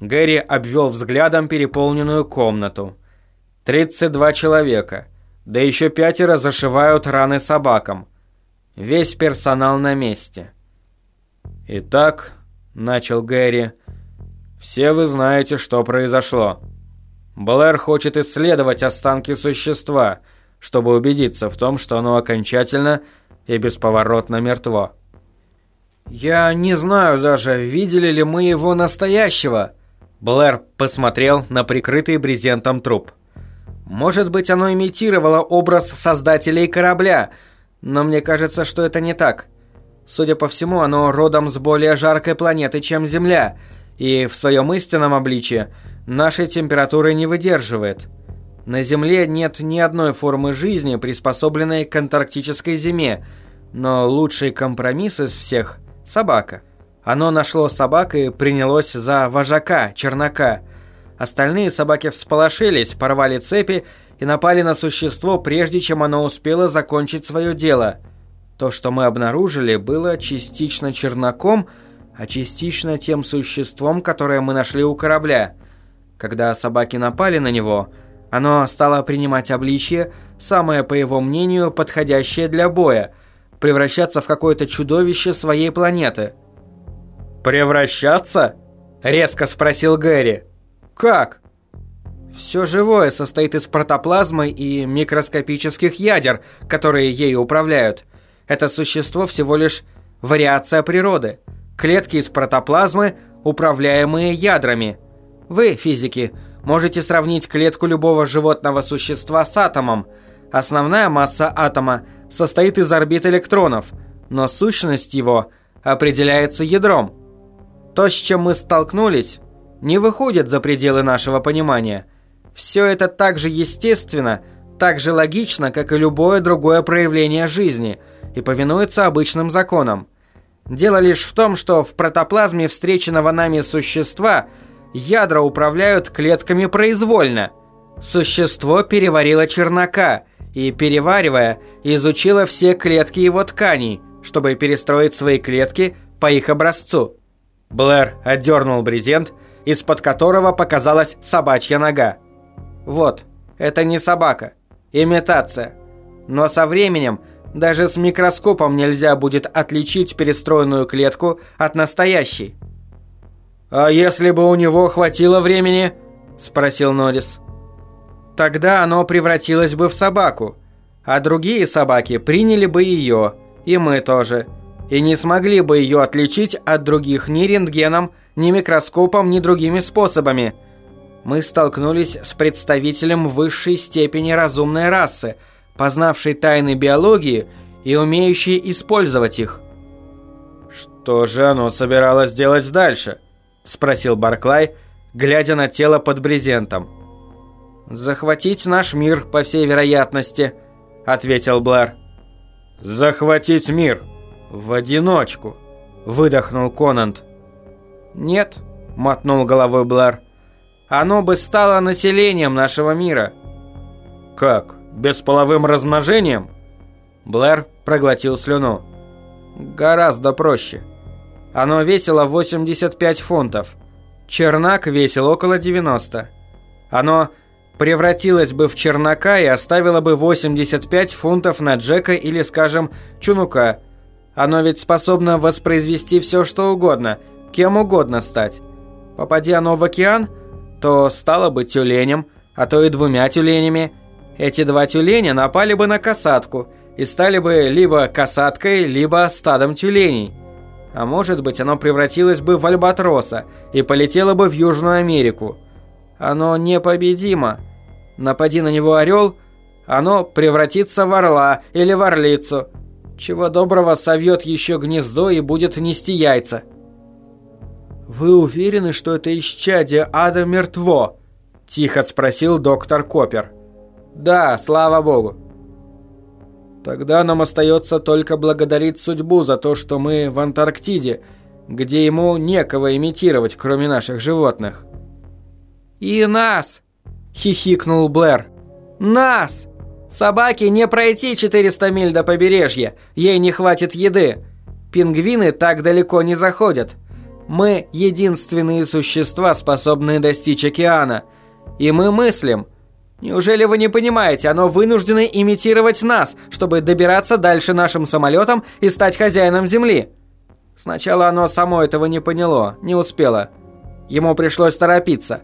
Гэри обвел взглядом переполненную комнату. 32 человека, да еще пятеро зашивают раны собакам. Весь персонал на месте. «Итак», — начал Гэри, — «все вы знаете, что произошло. Блэр хочет исследовать останки существа, чтобы убедиться в том, что оно окончательно и бесповоротно мертво». «Я не знаю даже, видели ли мы его настоящего», Блэр посмотрел на прикрытый брезентом труп. Может быть, оно имитировало образ создателей корабля, но мне кажется, что это не так. Судя по всему, оно родом с более жаркой планеты, чем Земля, и в своем истинном обличье нашей температуры не выдерживает. На Земле нет ни одной формы жизни, приспособленной к антарктической зиме, но лучший компромисс из всех – собака. Оно нашло собак и принялось за вожака, чернака. Остальные собаки всполошились, порвали цепи и напали на существо, прежде чем оно успело закончить свое дело. То, что мы обнаружили, было частично чернаком, а частично тем существом, которое мы нашли у корабля. Когда собаки напали на него, оно стало принимать обличье, самое, по его мнению, подходящее для боя, превращаться в какое-то чудовище своей планеты – «Превращаться?» – резко спросил Гэри. «Как?» Все живое состоит из протоплазмы и микроскопических ядер, которые ею управляют. Это существо всего лишь вариация природы. Клетки из протоплазмы, управляемые ядрами. Вы, физики, можете сравнить клетку любого животного существа с атомом. Основная масса атома состоит из орбит электронов, но сущность его определяется ядром. То, с чем мы столкнулись, не выходит за пределы нашего понимания. Все это так же естественно, так же логично, как и любое другое проявление жизни, и повинуется обычным законам. Дело лишь в том, что в протоплазме встреченного нами существа ядра управляют клетками произвольно. Существо переварило чернока и, переваривая, изучило все клетки его тканей, чтобы перестроить свои клетки по их образцу. Блэр отдернул брезент, из-под которого показалась собачья нога. Вот, это не собака. Имитация. Но со временем даже с микроскопом нельзя будет отличить перестроенную клетку от настоящей. «А если бы у него хватило времени?» – спросил Норрис. «Тогда оно превратилось бы в собаку, а другие собаки приняли бы ее, и мы тоже и не смогли бы ее отличить от других ни рентгеном, ни микроскопом, ни другими способами. Мы столкнулись с представителем высшей степени разумной расы, познавшей тайны биологии и умеющей использовать их. «Что же оно собиралось делать дальше?» – спросил Барклай, глядя на тело под брезентом. «Захватить наш мир, по всей вероятности», – ответил Блэр. «Захватить мир!» «В одиночку», – выдохнул Конант. «Нет», – мотнул головой Блэр. «Оно бы стало населением нашего мира». «Как? Бесполовым размножением?» Блэр проглотил слюну. «Гораздо проще. Оно весило 85 фунтов. Чернак весил около 90. Оно превратилось бы в чернака и оставило бы 85 фунтов на Джека или, скажем, Чунука – оно ведь способно воспроизвести все, что угодно, кем угодно стать. Попади оно в океан, то стало бы тюленем, а то и двумя тюленями. Эти два тюленя напали бы на касатку и стали бы либо касаткой, либо стадом тюленей. А может быть, оно превратилось бы в альбатроса и полетело бы в Южную Америку. Оно непобедимо. Напади на него орел, оно превратится в орла или в орлицу – чего доброго совьет еще гнездо и будет нести яйца. «Вы уверены, что это исчадие ада мертво?» – тихо спросил доктор Копер. «Да, слава богу». «Тогда нам остается только благодарить судьбу за то, что мы в Антарктиде, где ему некого имитировать, кроме наших животных». «И нас!» – хихикнул Блэр. «Нас!» Собаке не пройти 400 миль до побережья, ей не хватит еды. Пингвины так далеко не заходят. Мы единственные существа, способные достичь океана. И мы мыслим. Неужели вы не понимаете, оно вынуждено имитировать нас, чтобы добираться дальше нашим самолетом и стать хозяином Земли? Сначала оно само этого не поняло, не успело. Ему пришлось торопиться.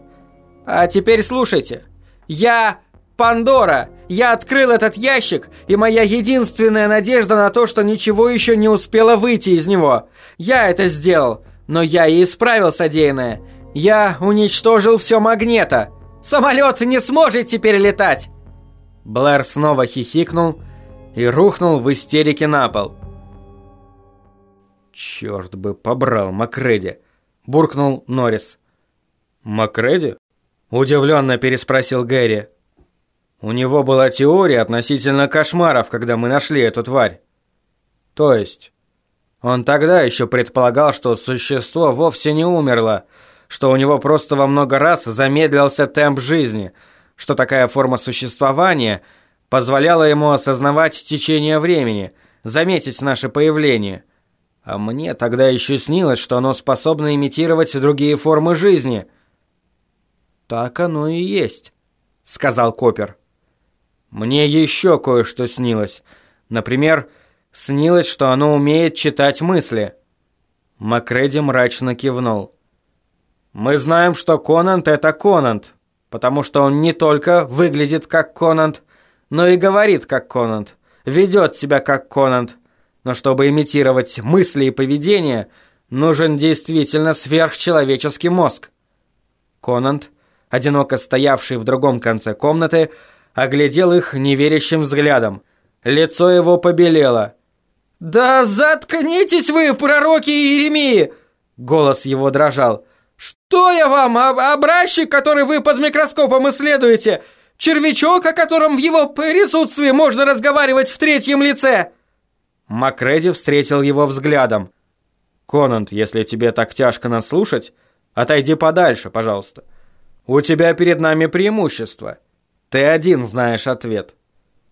А теперь слушайте. Я Пандора! Я открыл этот ящик, и моя единственная надежда на то, что ничего еще не успело выйти из него. Я это сделал, но я и исправил содеянное. Я уничтожил все магнета. Самолет не сможет теперь летать!» Блэр снова хихикнул и рухнул в истерике на пол. «Черт бы побрал Макреди!» – буркнул Норрис. «Макреди?» – удивленно переспросил Гэри. У него была теория относительно кошмаров, когда мы нашли эту тварь. То есть, он тогда еще предполагал, что существо вовсе не умерло, что у него просто во много раз замедлился темп жизни, что такая форма существования позволяла ему осознавать течение времени, заметить наше появление. А мне тогда еще снилось, что оно способно имитировать другие формы жизни. «Так оно и есть», — сказал Копер. Мне еще кое-что снилось. Например, снилось, что оно умеет читать мысли. Макреди мрачно кивнул. Мы знаем, что Конант это Конант, потому что он не только выглядит как Конант, но и говорит как Конант, ведет себя как Конант. Но чтобы имитировать мысли и поведение, нужен действительно сверхчеловеческий мозг. Конант, одиноко стоявший в другом конце комнаты, оглядел их неверящим взглядом. Лицо его побелело. «Да заткнитесь вы, пророки Иеремии!» Голос его дрожал. «Что я вам, об образчик, который вы под микроскопом исследуете? Червячок, о котором в его присутствии можно разговаривать в третьем лице?» Макреди встретил его взглядом. «Конант, если тебе так тяжко нас слушать, отойди подальше, пожалуйста. У тебя перед нами преимущество. Ты один знаешь ответ.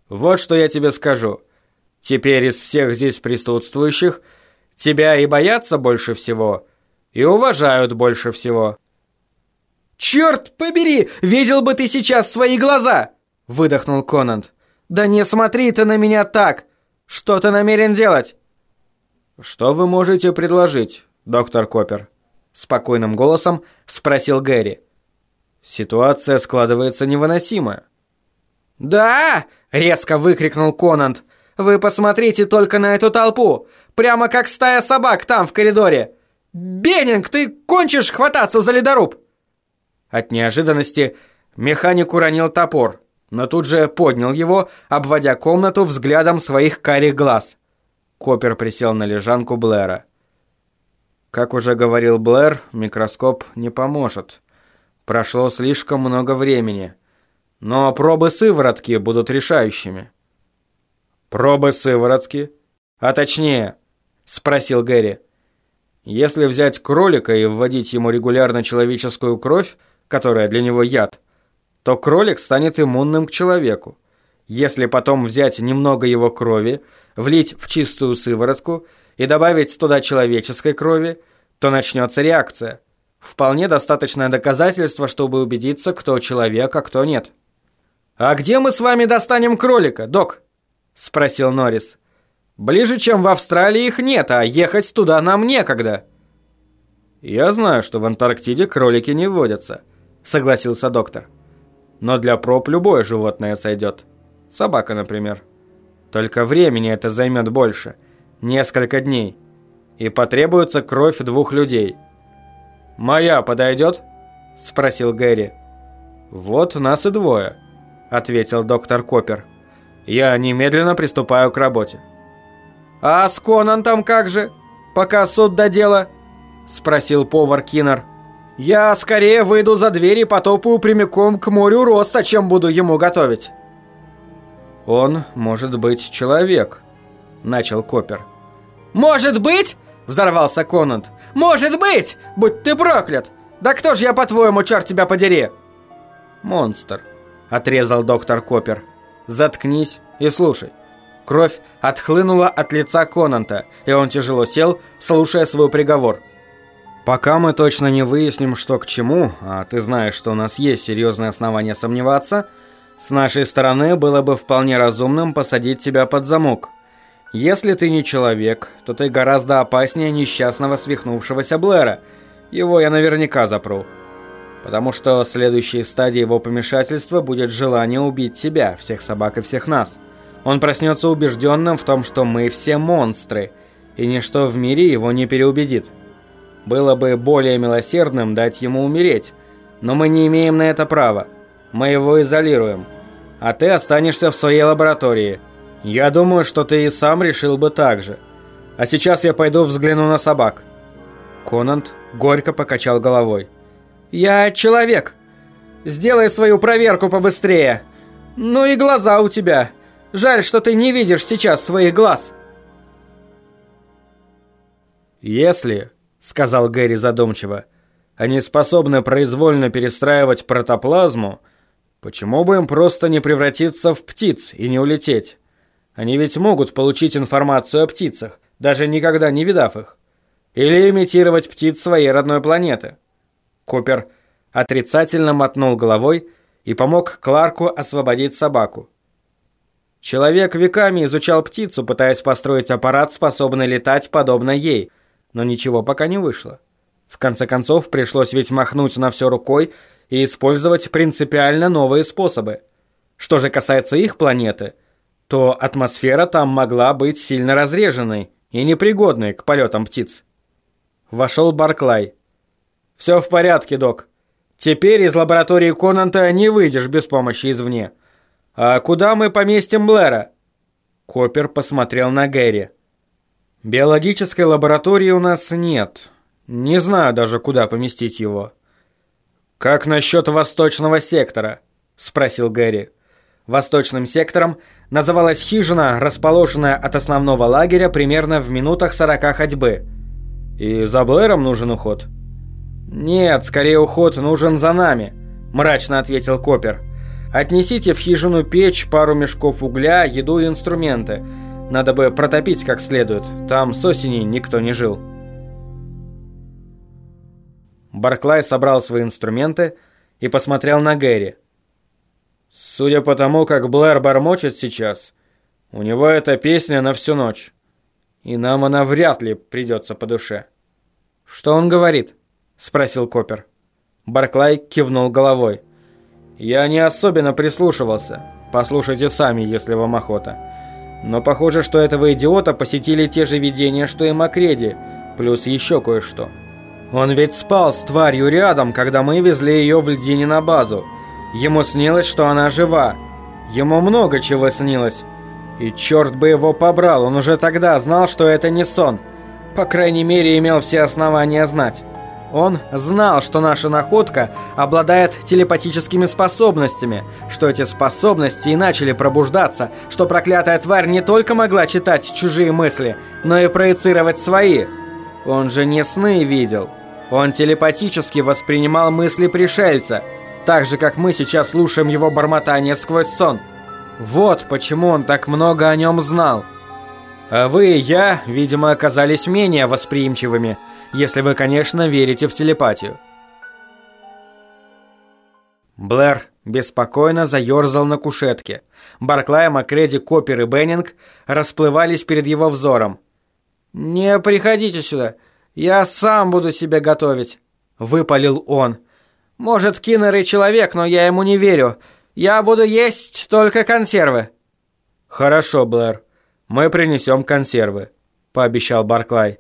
Вот что я тебе скажу. Теперь из всех здесь присутствующих тебя и боятся больше всего, и уважают больше всего. «Черт побери! Видел бы ты сейчас свои глаза!» — выдохнул Конант. «Да не смотри ты на меня так! Что ты намерен делать?» «Что вы можете предложить, доктор Копер?» Спокойным голосом спросил Гэри. Ситуация складывается невыносимая. «Да!» — резко выкрикнул Конант. «Вы посмотрите только на эту толпу! Прямо как стая собак там, в коридоре! Беннинг, ты кончишь хвататься за ледоруб!» От неожиданности механик уронил топор, но тут же поднял его, обводя комнату взглядом своих карих глаз. Копер присел на лежанку Блэра. Как уже говорил Блэр, микроскоп не поможет. Прошло слишком много времени. Но пробы сыворотки будут решающими. Пробы сыворотки? А точнее, спросил Гэри. Если взять кролика и вводить ему регулярно человеческую кровь, которая для него яд, то кролик станет иммунным к человеку. Если потом взять немного его крови, влить в чистую сыворотку и добавить туда человеческой крови, то начнется реакция. Вполне достаточное доказательство, чтобы убедиться, кто человек, а кто нет. «А где мы с вами достанем кролика, док?» – спросил Норрис. «Ближе, чем в Австралии, их нет, а ехать туда нам некогда». «Я знаю, что в Антарктиде кролики не водятся», – согласился доктор. «Но для проб любое животное сойдет. Собака, например. Только времени это займет больше. Несколько дней. И потребуется кровь двух людей». «Моя подойдет?» – спросил Гэри. «Вот нас и двое», – ответил доктор Копер. «Я немедленно приступаю к работе». «А с Конантом как же? Пока суд до дела?» – спросил повар Киннер. «Я скорее выйду за дверь и потопаю прямиком к морю Росса, чем буду ему готовить». «Он может быть человек», – начал Копер. «Может быть?» – взорвался Конант. «Может быть! Будь ты проклят! Да кто ж я, по-твоему, черт тебя подери?» «Монстр», – отрезал доктор Копер. «Заткнись и слушай». Кровь отхлынула от лица Конанта, и он тяжело сел, слушая свой приговор. Пока мы точно не выясним, что к чему, а ты знаешь, что у нас есть серьезные основания сомневаться, с нашей стороны было бы вполне разумным посадить тебя под замок. Если ты не человек, то ты гораздо опаснее несчастного свихнувшегося Блэра. Его я наверняка запру. Потому что следующей стадией его помешательства будет желание убить тебя, всех собак и всех нас. Он проснется убежденным в том, что мы все монстры, и ничто в мире его не переубедит. Было бы более милосердным дать ему умереть, но мы не имеем на это права. Мы его изолируем. А ты останешься в своей лаборатории. Я думаю, что ты и сам решил бы так же. А сейчас я пойду взгляну на собак». Конант горько покачал головой. «Я человек. Сделай свою проверку побыстрее. Ну и глаза у тебя. Жаль, что ты не видишь сейчас своих глаз». «Если сказал Гэри задумчиво. Они способны произвольно перестраивать протоплазму. Почему бы им просто не превратиться в птиц и не улететь? Они ведь могут получить информацию о птицах, даже никогда не видав их. Или имитировать птиц своей родной планеты. Купер отрицательно мотнул головой и помог Кларку освободить собаку. Человек веками изучал птицу, пытаясь построить аппарат, способный летать подобно ей – но ничего пока не вышло. В конце концов, пришлось ведь махнуть на все рукой и использовать принципиально новые способы. Что же касается их планеты, то атмосфера там могла быть сильно разреженной и непригодной к полетам птиц. Вошел Барклай. «Все в порядке, док. Теперь из лаборатории Конанта не выйдешь без помощи извне. А куда мы поместим Блэра?» Копер посмотрел на Гэри. Биологической лаборатории у нас нет. Не знаю даже, куда поместить его. Как насчет восточного сектора? Спросил Гэри. Восточным сектором называлась хижина, расположенная от основного лагеря примерно в минутах сорока ходьбы. И за Блэром нужен уход? Нет, скорее уход нужен за нами, мрачно ответил Копер. Отнесите в хижину печь, пару мешков угля, еду и инструменты – надо бы протопить как следует. Там с осени никто не жил. Барклай собрал свои инструменты и посмотрел на Гэри. Судя по тому, как Блэр бормочет сейчас, у него эта песня на всю ночь. И нам она вряд ли придется по душе. «Что он говорит?» – спросил Копер. Барклай кивнул головой. «Я не особенно прислушивался. Послушайте сами, если вам охота. Но похоже, что этого идиота посетили те же видения, что и Макреди, плюс еще кое-что. Он ведь спал с тварью рядом, когда мы везли ее в льдине на базу. Ему снилось, что она жива. Ему много чего снилось. И черт бы его побрал, он уже тогда знал, что это не сон. По крайней мере, имел все основания знать. Он знал, что наша находка обладает телепатическими способностями, что эти способности и начали пробуждаться, что проклятая тварь не только могла читать чужие мысли, но и проецировать свои. Он же не сны видел. Он телепатически воспринимал мысли пришельца, так же, как мы сейчас слушаем его бормотание сквозь сон. Вот почему он так много о нем знал. А вы и я, видимо, оказались менее восприимчивыми – если вы, конечно, верите в телепатию. Блэр беспокойно заерзал на кушетке. Барклай, Макреди, Коппер и Беннинг расплывались перед его взором. «Не приходите сюда, я сам буду себе готовить», — выпалил он. «Может, Киннер и человек, но я ему не верю. Я буду есть только консервы». «Хорошо, Блэр, мы принесем консервы», — пообещал Барклай.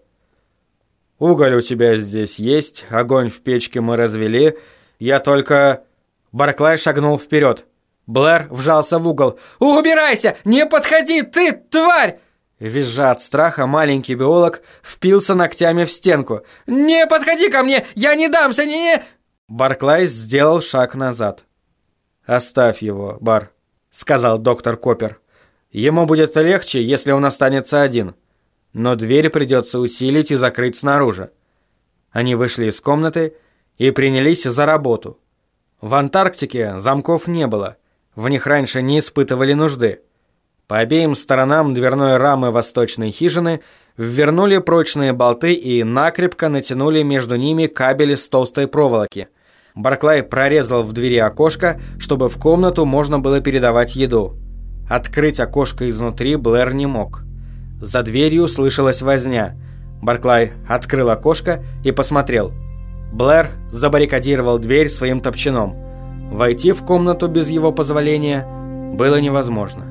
Уголь у тебя здесь есть, огонь в печке мы развели. Я только...» Барклай шагнул вперед. Блэр вжался в угол. «Убирайся! Не подходи, ты, тварь!» Визжа от страха, маленький биолог впился ногтями в стенку. «Не подходи ко мне! Я не дамся! Не, не!» Барклай сделал шаг назад. «Оставь его, Бар», — сказал доктор Копер. «Ему будет легче, если он останется один» но дверь придется усилить и закрыть снаружи. Они вышли из комнаты и принялись за работу. В Антарктике замков не было, в них раньше не испытывали нужды. По обеим сторонам дверной рамы восточной хижины ввернули прочные болты и накрепко натянули между ними кабели с толстой проволоки. Барклай прорезал в двери окошко, чтобы в комнату можно было передавать еду. Открыть окошко изнутри Блэр не мог. За дверью слышалась возня. Барклай открыл окошко и посмотрел. Блэр забаррикадировал дверь своим топчаном. Войти в комнату без его позволения было невозможно.